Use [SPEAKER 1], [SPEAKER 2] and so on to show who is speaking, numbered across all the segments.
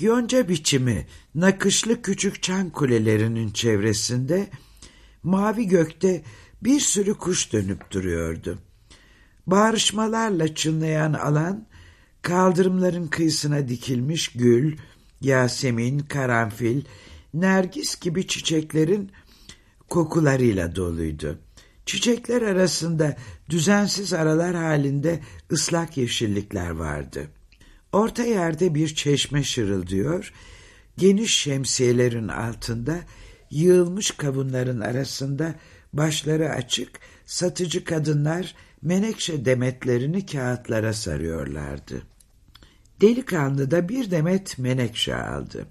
[SPEAKER 1] Yonca biçimi nakışlı küçük çan kulelerinin çevresinde mavi gökte bir sürü kuş dönüp duruyordu. Bağrışmalarla çınlayan alan kaldırımların kıyısına dikilmiş gül, yasemin, karanfil, nergis gibi çiçeklerin kokularıyla doluydu. Çiçekler arasında düzensiz aralar halinde ıslak yeşillikler vardı. Orta yerde bir çeşme şırıldıyor, geniş şemsiyelerin altında yığılmış kavunların arasında başları açık satıcı kadınlar menekşe demetlerini kağıtlara sarıyorlardı. Delikanlı da bir demet menekşe aldı.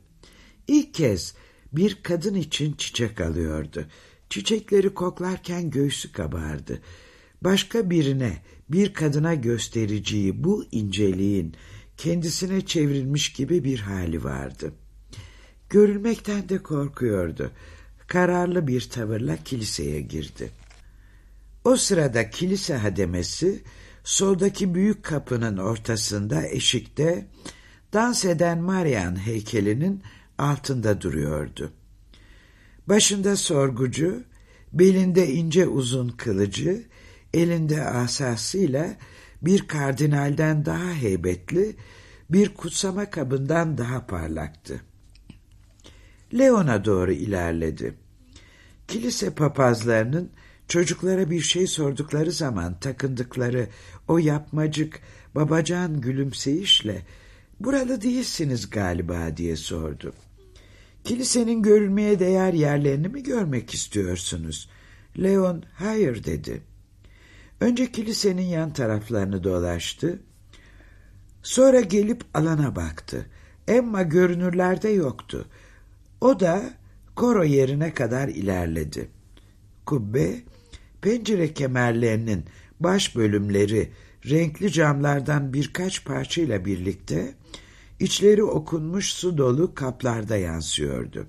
[SPEAKER 1] İlk kez bir kadın için çiçek alıyordu. Çiçekleri koklarken göğsü kabardı. Başka birine, bir kadına göstereceği bu inceliğin kendisine çevrilmiş gibi bir hali vardı. Görülmekten de korkuyordu. Kararlı bir tavırla kiliseye girdi. O sırada kilise hademesi soldaki büyük kapının ortasında eşikte dans eden Marian heykelinin altında duruyordu. Başında sorgucu, belinde ince uzun kılıcı, elinde asasıyla bir kardinalden daha heybetli, bir kutsama kabından daha parlaktı. Leon'a doğru ilerledi. Kilise papazlarının çocuklara bir şey sordukları zaman takındıkları o yapmacık babacan gülümseyişle ''Buralı değilsiniz galiba'' diye sordu. ''Kilisenin görülmeye değer yerlerini mi görmek istiyorsunuz?'' Leon hayır dedi. Önce kilisenin yan taraflarını dolaştı. Sonra gelip alana baktı. Emma görünürlerde yoktu. O da koro yerine kadar ilerledi. Kubbe, pencere kemerlerinin baş bölümleri renkli camlardan birkaç parçayla birlikte içleri okunmuş su dolu kaplarda yansıyordu.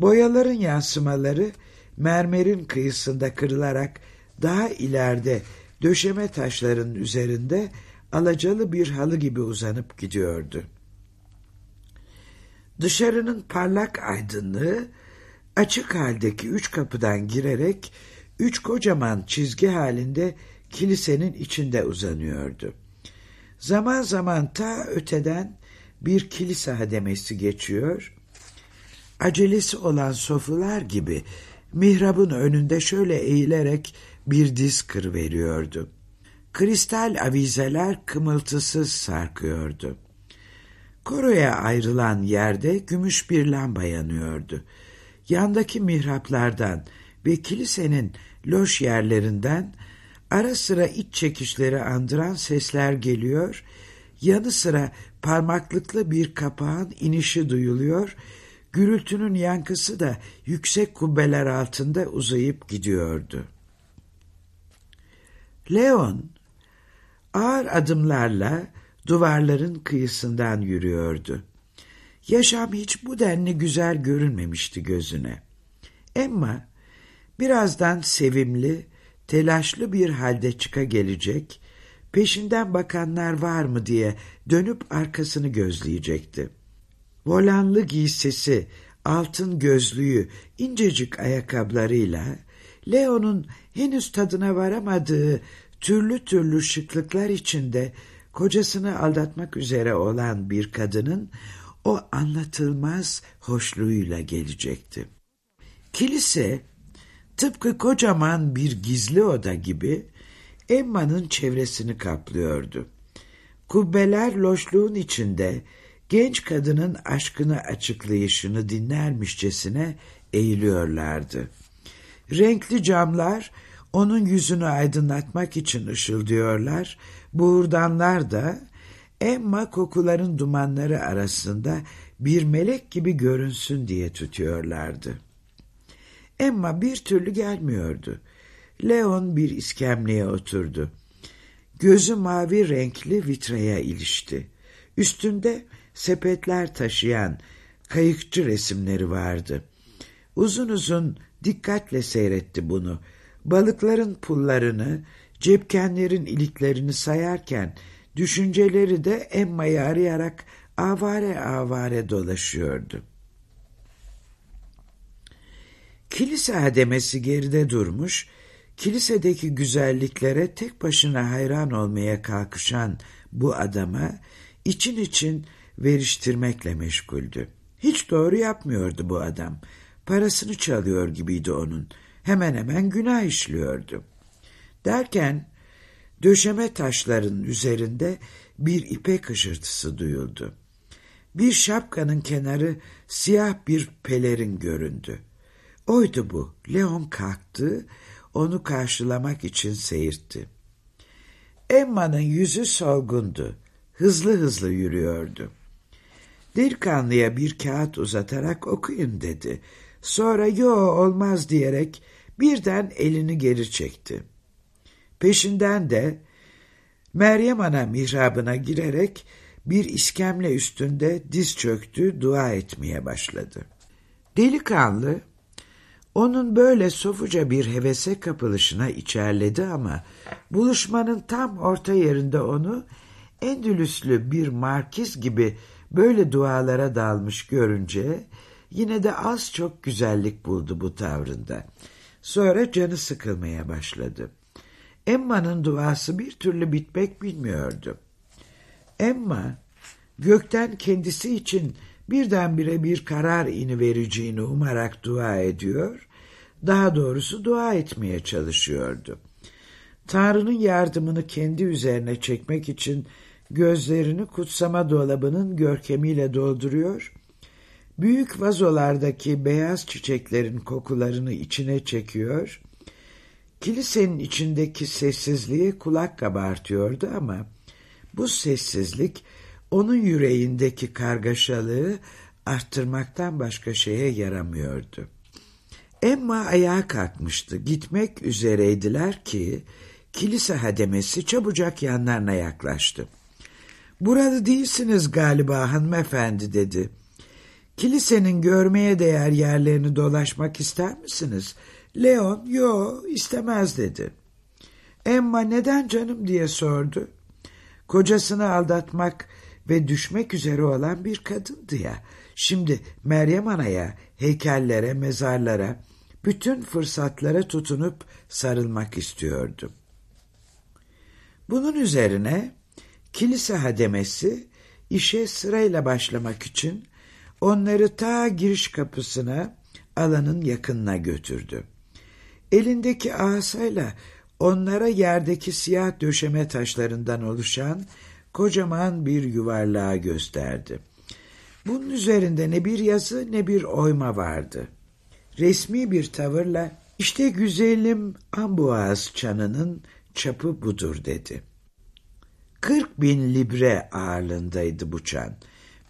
[SPEAKER 1] Boyaların yansımaları mermerin kıyısında kırılarak daha ileride döşeme taşların üzerinde alacalı bir halı gibi uzanıp gidiyordu. Dışarının parlak aydınlığı açık haldeki üç kapıdan girerek üç kocaman çizgi halinde kilisenin içinde uzanıyordu. Zaman zaman ta öteden bir kilise hademesi geçiyor, acelesi olan sofular gibi mihrabın önünde şöyle eğilerek bir diz kır veriyordu. Kristal avizeler kımıltısız sarkıyordu. Koroya ayrılan yerde gümüş bir lamba yanıyordu. Yandaki mihraplardan ve kilisenin loş yerlerinden ara sıra iç çekişleri andıran sesler geliyor, yanı sıra parmaklıklı bir kapağın inişi duyuluyor, gürültünün yankısı da yüksek kubbeler altında uzayıp gidiyordu. Leon ağır adımlarla duvarların kıyısından yürüyordu. Yaşam hiç bu denli güzel görünmemişti gözüne. Emma birazdan sevimli, telaşlı bir halde çıka gelecek, peşinden bakanlar var mı diye dönüp arkasını gözleyecekti. Volanlı giysisi, altın gözlüğü, incecik ayakkabılarıyla Leo'nun henüz tadına varamadığı türlü türlü şıklıklar içinde kocasını aldatmak üzere olan bir kadının o anlatılmaz hoşluğuyla gelecekti. Kilise tıpkı kocaman bir gizli oda gibi Emma'nın çevresini kaplıyordu. Kubbeler loşluğun içinde genç kadının aşkını açıklayışını dinlermişçesine eğiliyorlardı. Renkli camlar onun yüzünü aydınlatmak için ışıldıyorlar, buğurdanlar da Emma kokuların dumanları arasında bir melek gibi görünsün diye tutuyorlardı. Emma bir türlü gelmiyordu. Leon bir iskemleye oturdu. Gözü mavi renkli vitraya ilişti. Üstünde sepetler taşıyan kayıkçı resimleri vardı. Uzun uzun dikkatle seyretti bunu. Balıkların pullarını, cepkenlerin iliklerini sayarken düşünceleri de Emma'yı arayarak avare avare dolaşıyordu. Kilise hademesi geride durmuş, kilisedeki güzelliklere tek başına hayran olmaya kalkışan bu adama için için veriştirmekle meşguldü. Hiç doğru yapmıyordu bu adam. Parasını çalıyor gibiydi onun. Hemen hemen günah işliyordu. Derken döşeme taşların üzerinde bir ipek hışırtısı duyuldu. Bir şapkanın kenarı siyah bir pelerin göründü. Oydu bu. Leon kalktı, onu karşılamak için seyirtti. Emma'nın yüzü solgundu. Hızlı hızlı yürüyordu. Delikanlıya bir kağıt uzatarak okuyun dedi. Sonra yo olmaz diyerek birden elini geri çekti. Peşinden de Meryem Ana mihrabına girerek bir iskemle üstünde diz çöktü, dua etmeye başladı. Delikanlı, onun böyle sofuca bir hevese kapılışına içerledi ama buluşmanın tam orta yerinde onu Endülüslü bir markiz gibi böyle dualara dalmış görünce yine de az çok güzellik buldu bu tavrında. Sonra canı sıkılmaya başladı. Emma'nın duası bir türlü bitmek bilmiyordu. Emma gökten kendisi için birdenbire bir karar ini vereceğini umarak dua ediyor, daha doğrusu dua etmeye çalışıyordu. Tanrı'nın yardımını kendi üzerine çekmek için gözlerini kutsama dolabının görkemiyle dolduruyor, büyük vazolardaki beyaz çiçeklerin kokularını içine çekiyor, kilisenin içindeki sessizliği kulak kabartıyordu ama bu sessizlik onun yüreğindeki kargaşalığı arttırmaktan başka şeye yaramıyordu. Emma ayağa kalkmıştı. Gitmek üzereydiler ki kilise hademesi çabucak yanlarına yaklaştı. Burada değilsiniz galiba hanımefendi dedi. Kilisenin görmeye değer yerlerini dolaşmak ister misiniz? Leon, yo istemez dedi. Emma neden canım diye sordu. Kocasını aldatmak ve düşmek üzere olan bir kadındı ya. Şimdi Meryem Ana'ya, heykellere, mezarlara, bütün fırsatlara tutunup sarılmak istiyordu. Bunun üzerine kilise hademesi işe sırayla başlamak için onları ta giriş kapısına alanın yakınına götürdü. Elindeki asayla onlara yerdeki siyah döşeme taşlarından oluşan kocaman bir yuvarlağı gösterdi. Bunun üzerinde ne bir yazı ne bir oyma vardı. Resmi bir tavırla işte güzelim Amboaz çanının çapı budur dedi. Kırk bin libre ağırlığındaydı bu çan.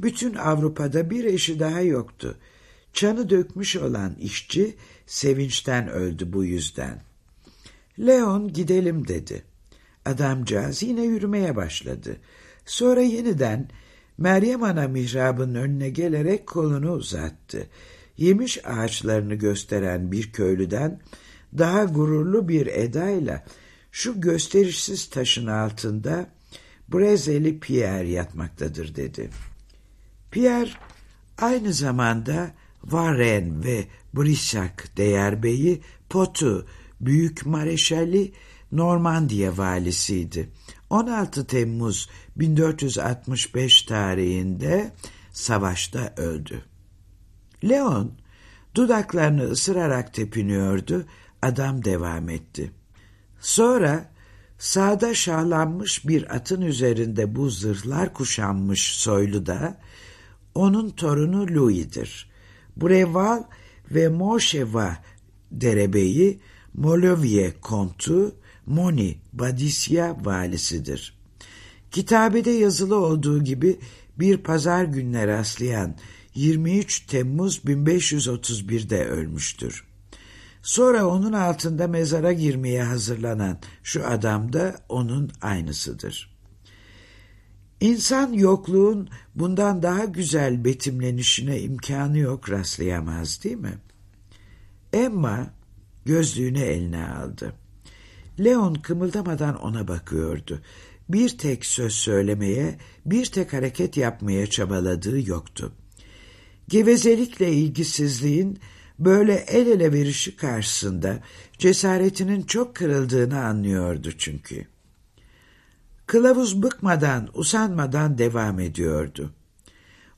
[SPEAKER 1] Bütün Avrupa'da bir eşi daha yoktu. Çanı dökmüş olan işçi sevinçten öldü bu yüzden. Leon gidelim dedi. Adamcağız yine yürümeye başladı. Sonra yeniden Meryem Ana mihrabının önüne gelerek kolunu uzattı. Yemiş ağaçlarını gösteren bir köylüden daha gururlu bir edayla şu gösterişsiz taşın altında Brezeli Pierre yatmaktadır dedi. Pierre aynı zamanda Varren ve Brissac değerbeyi Potu, Büyük Mareşali Normandiya valisiydi. 16 Temmuz 1465 tarihinde savaşta öldü. Leon dudaklarını ısırarak tepiniyordu, adam devam etti. Sonra sağda şahlanmış bir atın üzerinde bu zırhlar kuşanmış soylu da onun torunu Louis'dir. Breval ve Moşeva derebeyi Molovye kontu Moni Badisya valisidir. Kitabede yazılı olduğu gibi bir pazar gününe rastlayan 23 Temmuz 1531'de ölmüştür. Sonra onun altında mezara girmeye hazırlanan şu adam da onun aynısıdır. İnsan yokluğun bundan daha güzel betimlenişine imkanı yok rastlayamaz değil mi? Emma gözlüğünü eline aldı. Leon kımıldamadan ona bakıyordu bir tek söz söylemeye, bir tek hareket yapmaya çabaladığı yoktu. Gevezelikle ilgisizliğin böyle el ele verişi karşısında cesaretinin çok kırıldığını anlıyordu çünkü. Kılavuz bıkmadan, usanmadan devam ediyordu.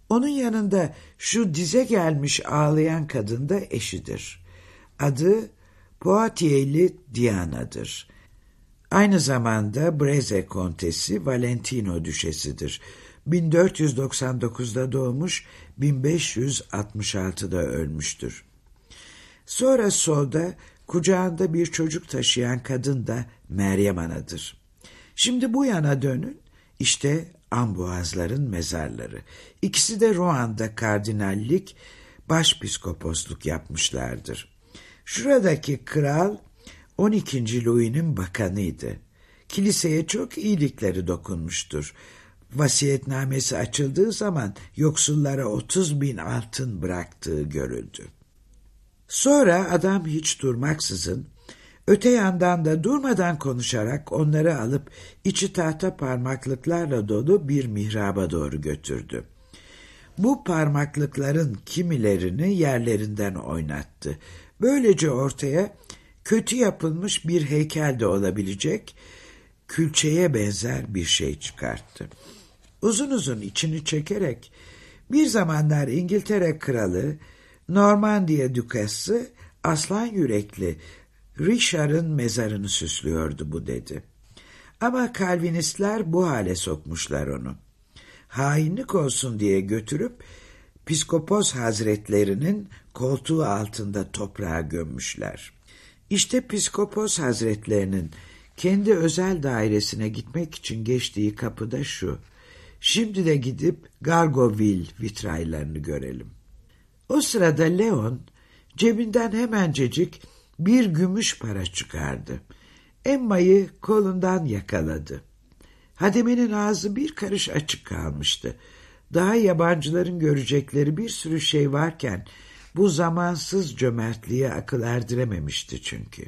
[SPEAKER 1] Onun yanında şu dize gelmiş ağlayan kadın da eşidir. Adı Poitiers'li Diana'dır. Aynı zamanda Breze Kontesi Valentino Düşesidir. 1499'da doğmuş, 1566'da ölmüştür. Sonra solda kucağında bir çocuk taşıyan kadın da Meryem Ana'dır. Şimdi bu yana dönün, işte Amboazların mezarları. İkisi de Roan'da kardinallik, başpiskoposluk yapmışlardır. Şuradaki kral 12. Louis'nin bakanıydı. Kiliseye çok iyilikleri dokunmuştur. Vasiyetnamesi açıldığı zaman yoksullara 30 bin altın bıraktığı görüldü. Sonra adam hiç durmaksızın öte yandan da durmadan konuşarak onları alıp içi tahta parmaklıklarla dolu bir mihraba doğru götürdü. Bu parmaklıkların kimilerini yerlerinden oynattı. Böylece ortaya kötü yapılmış bir heykel de olabilecek külçeye benzer bir şey çıkarttı. Uzun uzun içini çekerek bir zamanlar İngiltere kralı Normandiya dükası aslan yürekli Richard'ın mezarını süslüyordu bu dedi. Ama Kalvinistler bu hale sokmuşlar onu. Hainlik olsun diye götürüp Piskopos Hazretlerinin koltuğu altında toprağa gömmüşler. İşte Piskopos Hazretlerinin kendi özel dairesine gitmek için geçtiği kapıda şu. Şimdi de gidip Gargoville vitraylarını görelim. O sırada Leon cebinden hemencecik bir gümüş para çıkardı. Emma'yı kolundan yakaladı. Hademenin ağzı bir karış açık kalmıştı. Daha yabancıların görecekleri bir sürü şey varken bu zamansız cömertliğe akıl erdirememişti çünkü.